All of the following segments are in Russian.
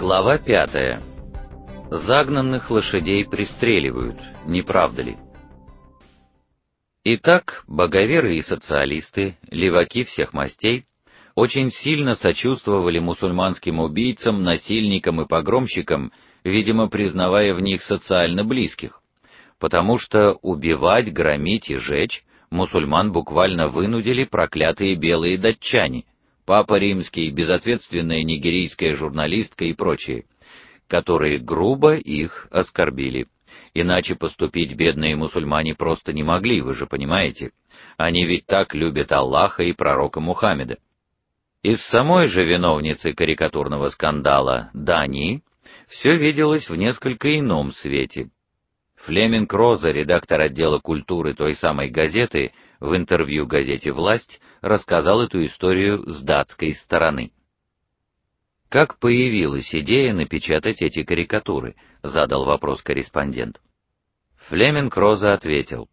Глава пятая. Загнанных лошадей пристреливают, не правда ли? Итак, боговеры и социалисты, леваки всех мастей, очень сильно сочувствовали мусульманским убийцам, насильникам и погромщикам, видимо, признавая в них социально близких, потому что убивать, громить и жечь мусульман буквально вынудили проклятые белые датчане, папа римский, безответственная нигерийская журналистка и прочие, которые грубо их оскорбили. Иначе поступить бедные мусульмане просто не могли, вы же понимаете. Они ведь так любят Аллаха и пророка Мухаммеда. Из самой же виновницы карикатурного скандала, Дани, все виделось в несколько ином свете. Флеминг Роза, редактор отдела культуры той самой газеты, в интервью газете Власть рассказал эту историю с датской стороны. Как появилась идея напечатать эти карикатуры? задал вопрос корреспондент. Флеминг Роза ответил: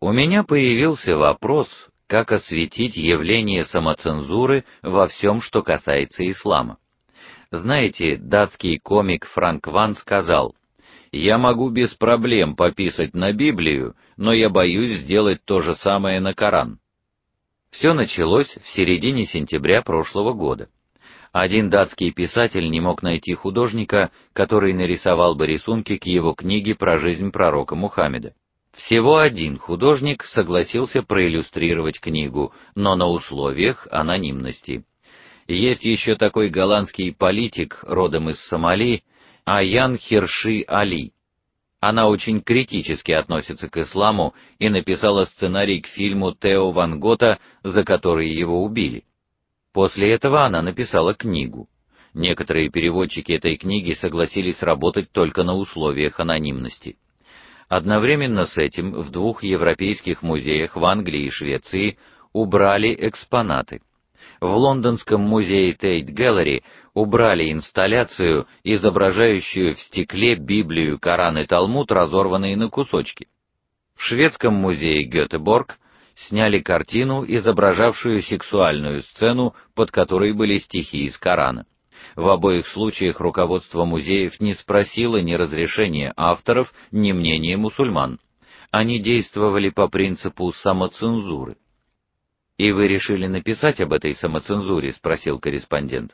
У меня появился вопрос, как осветить явление самоцензуры во всем, что касается ислама. Знаете, датский комик Франк Ван сказал: "Я могу без проблем пописать на Библию, но я боюсь сделать то же самое на Коран". Все началось в середине сентября прошлого года. Один датский писатель не мог найти художника, который нарисовал бы рисунки к его книге про жизнь пророка Мухаммеда. Всего один художник согласился проиллюстрировать книгу, но на условиях анонимности. Есть еще такой голландский политик, родом из Сомали, Аян Хирши Али. Она очень критически относится к исламу и написала сценарий к фильму Тео Ван Гота, за который его убили. После этого она написала книгу. Некоторые переводчики этой книги согласились работать только на условиях анонимности. Одновременно с этим в двух европейских музеях в Англии и Швеции убрали экспонаты. В лондонском музее Тейт Gallery убрали инсталляцию, изображающую в стекле Библию, Коран и Талмуд, разорванные на кусочки. В шведском музее Гётеборг сняли картину, изображавшую сексуальную сцену, под которой были стихи из Корана. В обоих случаях руководство музеев не спросило ни разрешения авторов, ни мнения мусульман. Они действовали по принципу самоцензуры. И вы решили написать об этой самоцензуре, спросил корреспондент.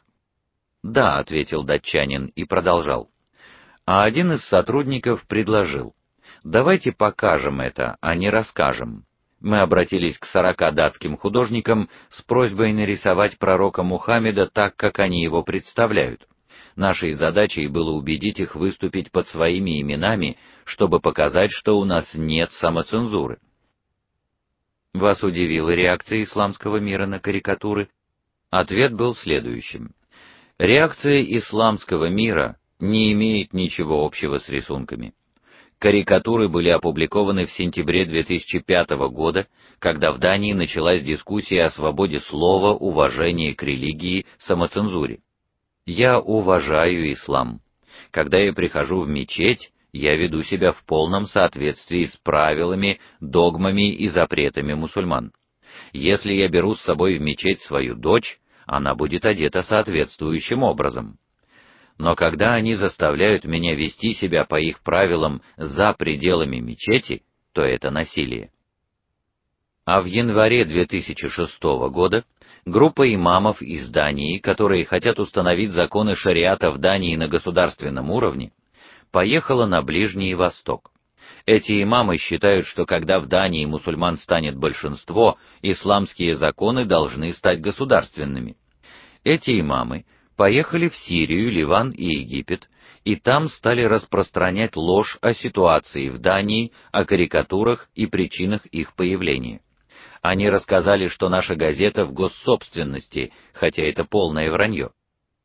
Да, ответил датчанин и продолжал. А один из сотрудников предложил: "Давайте покажем это, а не расскажем" мы обратились к сорока датским художникам с просьбой нарисовать пророка Мухаммеда так, как они его представляют. Нашей задачей было убедить их выступить под своими именами, чтобы показать, что у нас нет самоцензуры. Вас удивила реакция исламского мира на карикатуры? Ответ был следующим: реакция исламского мира не имеет ничего общего с рисунками. Карикатуры были опубликованы в сентябре 2005 года, когда в Дании началась дискуссия о свободе слова, уважении к религии, самоцензуре. Я уважаю ислам. Когда я прихожу в мечеть, я веду себя в полном соответствии с правилами, догмами и запретами мусульман. Если я беру с собой в мечеть свою дочь, она будет одета соответствующим образом но когда они заставляют меня вести себя по их правилам за пределами мечети, то это насилие. А в январе 2006 года группа имамов из Дании, которые хотят установить законы шариата в Дании на государственном уровне, поехала на Ближний Восток. Эти имамы считают, что когда в Дании мусульман станет большинство, исламские законы должны стать государственными. Эти имамы поехали в Сирию, Ливан и Египет, и там стали распространять ложь о ситуации в Дании, о карикатурах и причинах их появления. Они рассказали, что наша газета в госсобственности, хотя это полное вранье.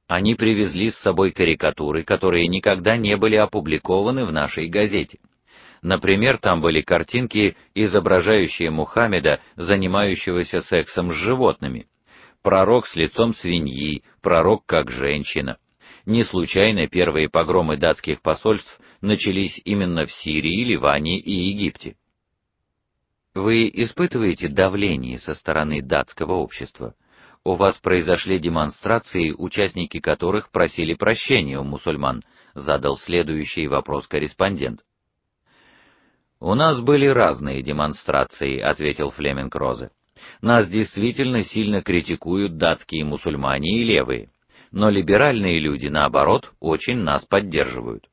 Они привезли с собой карикатуры, которые никогда не были опубликованы в нашей газете. Например, там были картинки, изображающие Мухаммеда, занимающегося сексом с животными пророк с лицом свиньи, пророк как женщина. Не случайно первые погромы датских посольств начались именно в Сирии, Ливане и Египте. Вы испытываете давление со стороны датского общества? У вас произошли демонстрации, участники которых просили прощения у мусульман, задал следующий вопрос корреспондент. У нас были разные демонстрации, ответил Флеминг Розе. Нас действительно сильно критикуют датские мусульмане и левые, но либеральные люди наоборот очень нас поддерживают.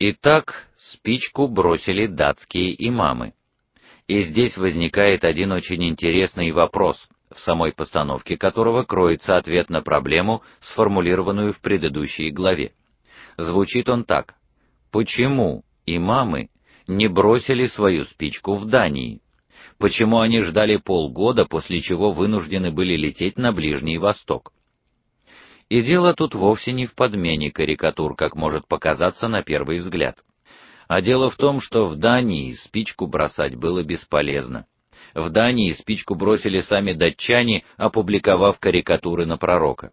Итак, спичку бросили датские имамы. И здесь возникает один очень интересный вопрос, в самой постановке которого кроется ответ на проблему, сформулированную в предыдущей главе. Звучит он так: почему имамы не бросили свою спичку в Дании? Почему они ждали полгода, после чего вынуждены были лететь на Ближний Восток? И дело тут вовсе не в подмене карикатур, как может показаться на первый взгляд. А дело в том, что в Дании спичку бросать было бесполезно. В Дании спичку бросили сами датчане, опубликовав карикатуры на пророка.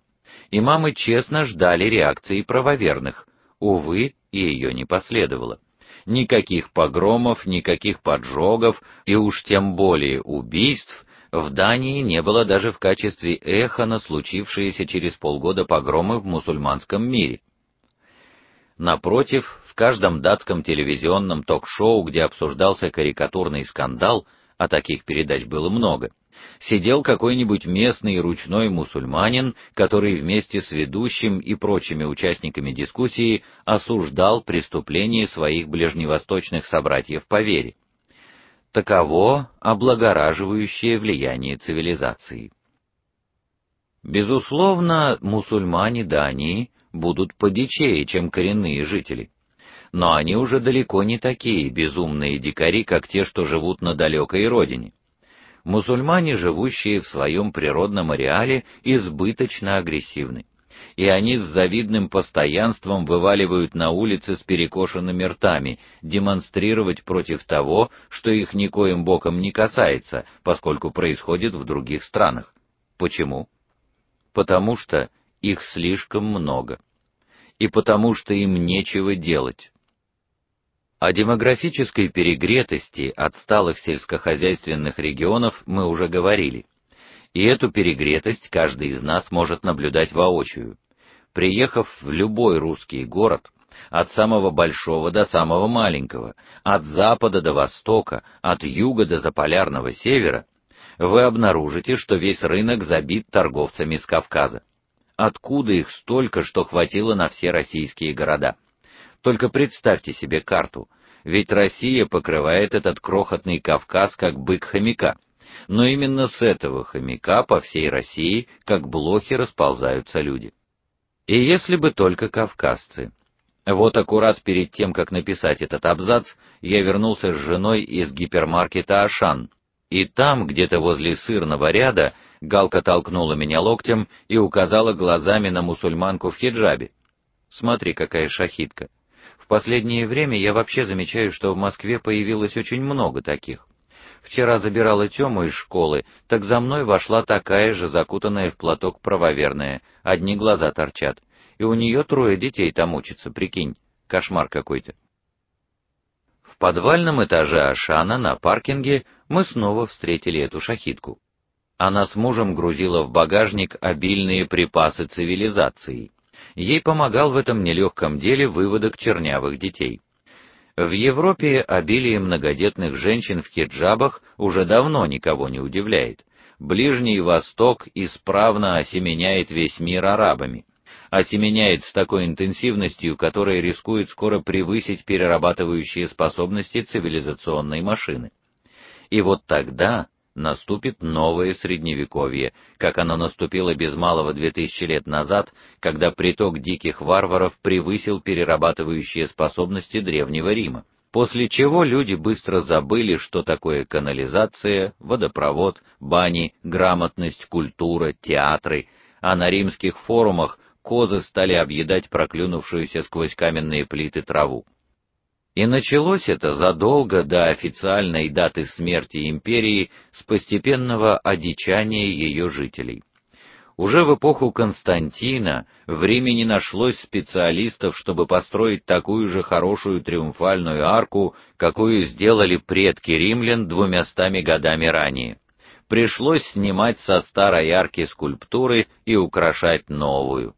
Имамы честно ждали реакции правоверных. Увы, и ее не последовало. Никаких погромов, никаких поджогов и уж тем более убийств в Дании не было даже в качестве эха на случившиеся через полгода погромы в мусульманском мире. Напротив, в каждом датском телевизионном ток-шоу, где обсуждался карикатурный скандал, а таких передач было много, сидел какой-нибудь местный ручной мусульманин, который вместе с ведущим и прочими участниками дискуссии осуждал преступления своих ближневосточных собратьев по вере. Таково облагораживающее влияние цивилизации. Безусловно, мусульмане Дании будут подичее, чем коренные жители но они уже далеко не такие безумные дикари, как те, что живут на далекой родине. Мусульмане, живущие в своем природном ареале, избыточно агрессивны, и они с завидным постоянством вываливают на улицы с перекошенными ртами, демонстрировать против того, что их никоим боком не касается, поскольку происходит в других странах. Почему? Потому что их слишком много. И потому что им нечего делать. О демографической перегретости отсталых сельскохозяйственных регионов мы уже говорили. И эту перегретость каждый из нас может наблюдать воочию. Приехав в любой русский город, от самого большого до самого маленького, от запада до востока, от юга до заполярного севера, вы обнаружите, что весь рынок забит торговцами с Кавказа. Откуда их столько, что хватило на все российские города? Только представьте себе карту, ведь Россия покрывает этот крохотный Кавказ как бык хомяка. Но именно с этого хомяка по всей России, как блохи, расползаются люди. И если бы только кавказцы. Вот аккурат перед тем, как написать этот абзац, я вернулся с женой из гипермаркета Ашан. И там, где-то возле сырного ряда, Галка толкнула меня локтем и указала глазами на мусульманку в хиджабе. Смотри, какая шахидка. В последнее время я вообще замечаю, что в Москве появилось очень много таких. Вчера забирала Тему из школы, так за мной вошла такая же закутанная в платок правоверная, одни глаза торчат. И у нее трое детей там учатся, прикинь. Кошмар какой-то. В подвальном этаже Ашана на паркинге мы снова встретили эту шахидку. Она с мужем грузила в багажник обильные припасы цивилизации. Ей помогал в этом нелегком деле выводок чернявых детей. В Европе обилие многодетных женщин в хиджабах уже давно никого не удивляет. Ближний Восток исправно осеменяет весь мир арабами. Осеменяет с такой интенсивностью, которая рискует скоро превысить перерабатывающие способности цивилизационной машины. И вот тогда наступит новое средневековье, как оно наступило без малого две тысячи лет назад, когда приток диких варваров превысил перерабатывающие способности древнего Рима. После чего люди быстро забыли, что такое канализация, водопровод, бани, грамотность, культура, театры, а на римских форумах козы стали объедать проклюнувшуюся сквозь каменные плиты траву. И началось это задолго до официальной даты смерти империи с постепенного одичания ее жителей. Уже в эпоху Константина в Риме не нашлось специалистов, чтобы построить такую же хорошую триумфальную арку, какую сделали предки римлян двумястами годами ранее. пришлось снимать со старой арки скульптуры и украшать новую.